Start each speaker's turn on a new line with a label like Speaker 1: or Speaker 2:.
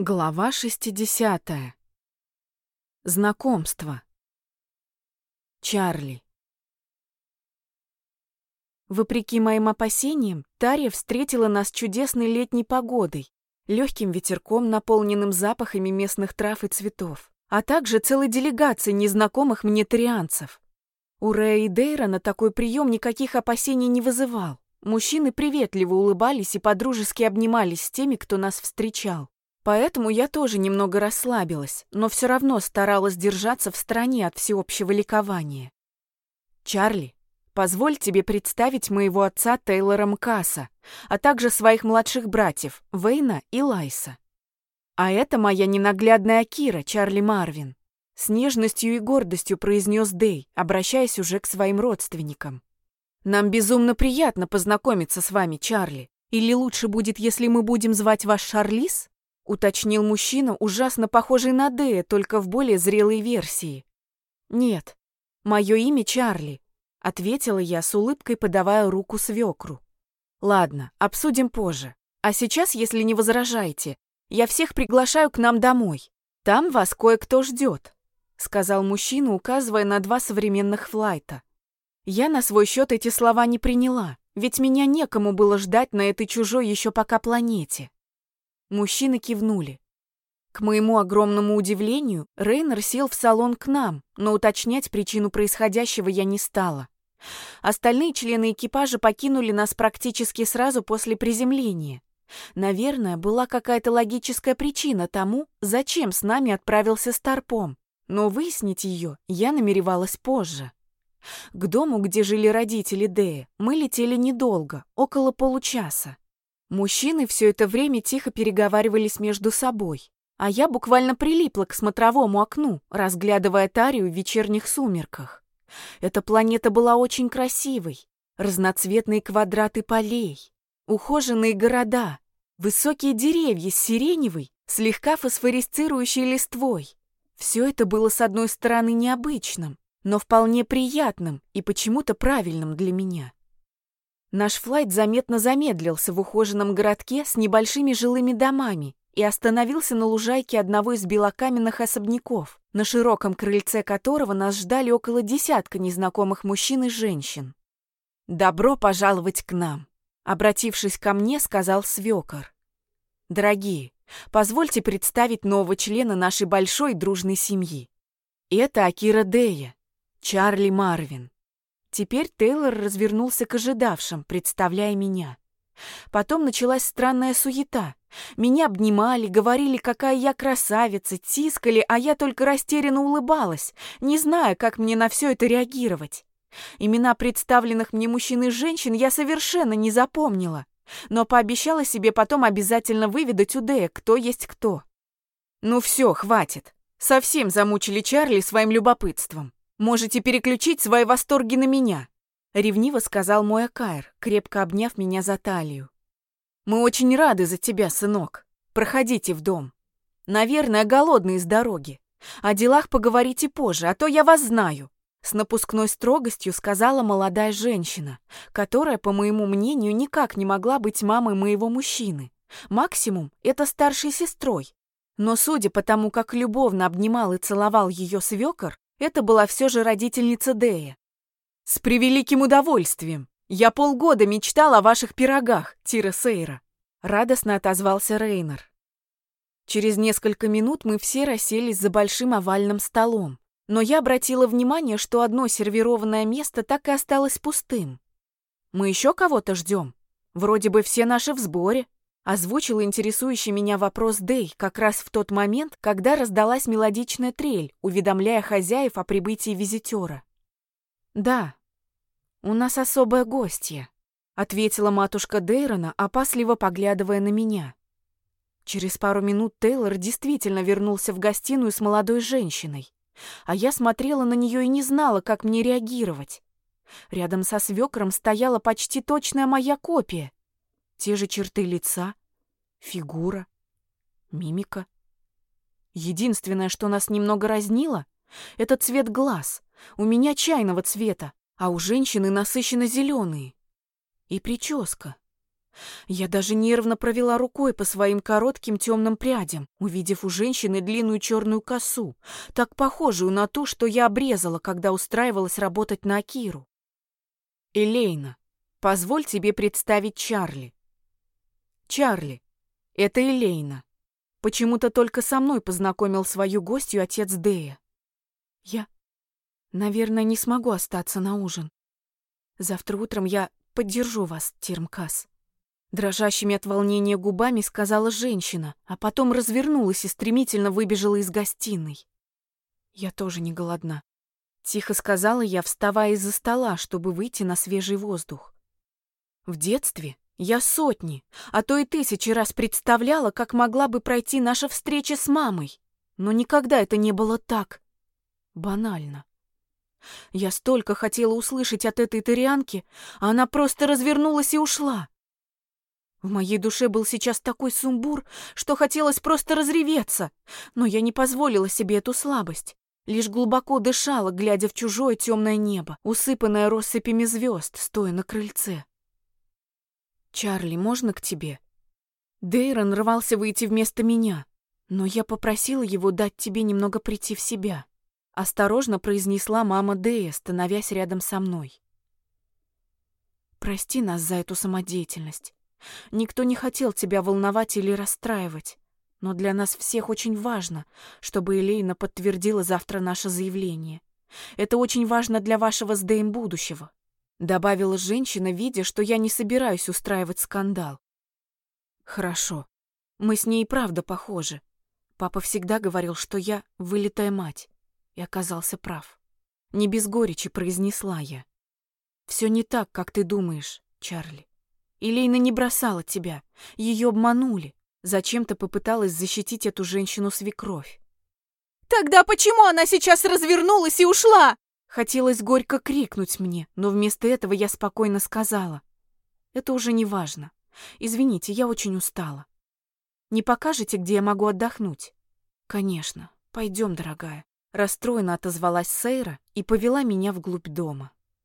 Speaker 1: Глава 60. Знакомство. Чарли. Вопреки моим опасениям, Тарья встретила нас чудесной летней погодой, легким ветерком, наполненным запахами местных трав и цветов, а также целой делегацией незнакомых мне тарианцев. У Рэя и Дейра на такой прием никаких опасений не вызывал. Мужчины приветливо улыбались и подружески обнимались с теми, кто нас встречал. Поэтому я тоже немного расслабилась, но все равно старалась держаться в стороне от всеобщего ликования. «Чарли, позволь тебе представить моего отца Тейлора Мкаса, а также своих младших братьев Вейна и Лайса. А это моя ненаглядная Кира, Чарли Марвин», с нежностью и гордостью произнес Дэй, обращаясь уже к своим родственникам. «Нам безумно приятно познакомиться с вами, Чарли. Или лучше будет, если мы будем звать вас Шарлиз?» Уточнил мужчина, ужасно похожий на Дэя, только в более зрелой версии. «Нет, мое имя Чарли», — ответила я с улыбкой, подавая руку свекру. «Ладно, обсудим позже. А сейчас, если не возражаете, я всех приглашаю к нам домой. Там вас кое-кто ждет», — сказал мужчина, указывая на два современных флайта. Я на свой счет эти слова не приняла, ведь меня некому было ждать на этой чужой еще пока планете. Мужчины кивнули. К моему огромному удивлению, Рейнер сел в салон к нам, но уточнять причину происходящего я не стала. Остальные члены экипажа покинули нас практически сразу после приземления. Наверное, была какая-то логическая причина тому, зачем с нами отправился Старпом, но выяснить ее я намеревалась позже. К дому, где жили родители Дэя, мы летели недолго, около получаса. Мужчины все это время тихо переговаривались между собой, а я буквально прилипла к смотровому окну, разглядывая Тарию в вечерних сумерках. Эта планета была очень красивой. Разноцветные квадраты полей, ухоженные города, высокие деревья с сиреневой, слегка фосфорисцирующей листвой. Все это было с одной стороны необычным, но вполне приятным и почему-то правильным для меня. Наш флайт заметно замедлился в ухоженном городке с небольшими жилыми домами и остановился на лужайке одного из белокаменных особняков, на широком крыльце которого нас ждали около десятка незнакомых мужчин и женщин. «Добро пожаловать к нам!» Обратившись ко мне, сказал свекор. «Дорогие, позвольте представить нового члена нашей большой дружной семьи. Это Акира Дея, Чарли Марвин. Теперь Тейлор развернулся к ожидавшим, представляя меня. Потом началась странная суета. Меня обнимали, говорили, какая я красавица, тискали, а я только растерянно улыбалась, не зная, как мне на все это реагировать. Имена представленных мне мужчин и женщин я совершенно не запомнила, но пообещала себе потом обязательно выведать у Дэя, кто есть кто. Ну все, хватит. Совсем замучили Чарли своим любопытством. Можете переключить свои восторги на меня», — ревниво сказал мой Акаир, крепко обняв меня за талию. «Мы очень рады за тебя, сынок. Проходите в дом. Наверное, голодные с дороги. О делах поговорите позже, а то я вас знаю», — с напускной строгостью сказала молодая женщина, которая, по моему мнению, никак не могла быть мамой моего мужчины. Максимум — это старшей сестрой. Но судя по тому, как любовно обнимал и целовал ее свекор, это была все же родительница Дея. «С превеликим удовольствием! Я полгода мечтал о ваших пирогах, Тира Сейра!» Радостно отозвался Рейнер. Через несколько минут мы все расселись за большим овальным столом, но я обратила внимание, что одно сервированное место так и осталось пустым. «Мы еще кого-то ждем? Вроде бы все наши в сборе», Озвучил интересующий меня вопрос Дэй как раз в тот момент, когда раздалась мелодичная трель, уведомляя хозяев о прибытии визитера. «Да, у нас особая гостья», — ответила матушка Дейрона, опасливо поглядывая на меня. Через пару минут Тейлор действительно вернулся в гостиную с молодой женщиной, а я смотрела на нее и не знала, как мне реагировать. Рядом со свекром стояла почти точная моя копия. Те же черты лица, фигура, мимика. Единственное, что нас немного разнило, это цвет глаз. У меня чайного цвета, а у женщины насыщенно зеленые. И прическа. Я даже нервно провела рукой по своим коротким темным прядям, увидев у женщины длинную черную косу, так похожую на ту, что я обрезала, когда устраивалась работать на Акиру. Элейна, позволь тебе представить Чарли. Чарли, это Элейна. Почему-то только со мной познакомил свою гостью отец Дея. Я, наверное, не смогу остаться на ужин. Завтра утром я поддержу вас, Термкас. Дрожащими от волнения губами сказала женщина, а потом развернулась и стремительно выбежала из гостиной. Я тоже не голодна. Тихо сказала я, вставая из-за стола, чтобы выйти на свежий воздух. В детстве я сотни, а то и тысячи раз представляла, как могла бы пройти наша встреча с мамой, но никогда это не было так банально. Я столько хотела услышать от этой тарианки, а она просто развернулась и ушла. В моей душе был сейчас такой сумбур, что хотелось просто разреветься, но я не позволила себе эту слабость. Лишь глубоко дышала, глядя в чужое темное небо, усыпанное россыпями звезд, стоя на крыльце. «Чарли, можно к тебе?» Дейрон рвался выйти вместо меня, но я попросила его дать тебе немного прийти в себя. Осторожно произнесла мама Дея, становясь рядом со мной. «Прости нас за эту самодеятельность. Никто не хотел тебя волновать или расстраивать, но для нас всех очень важно, чтобы Элейна подтвердила завтра наше заявление. Это очень важно для вашего с Дэем будущего», добавила женщина, видя, что я не собираюсь устраивать скандал. «Хорошо. Мы с ней и правда похожи. Папа всегда говорил, что я вылитая мать и оказался прав. Не без горечи произнесла я. Все не так, как ты думаешь, Чарли. Илейна не бросала тебя, ее обманули. Зачем-то попыталась защитить эту женщину свекровь.
Speaker 2: «Тогда почему она сейчас развернулась и ушла?»
Speaker 1: Хотелось горько крикнуть мне, но вместо этого я спокойно сказала. «Это уже не важно. Извините, я очень устала. Не покажете, где я могу отдохнуть?» «Конечно. Пойдем, дорогая». Расстроенно отозвалась Сейра и повела меня вглубь дома.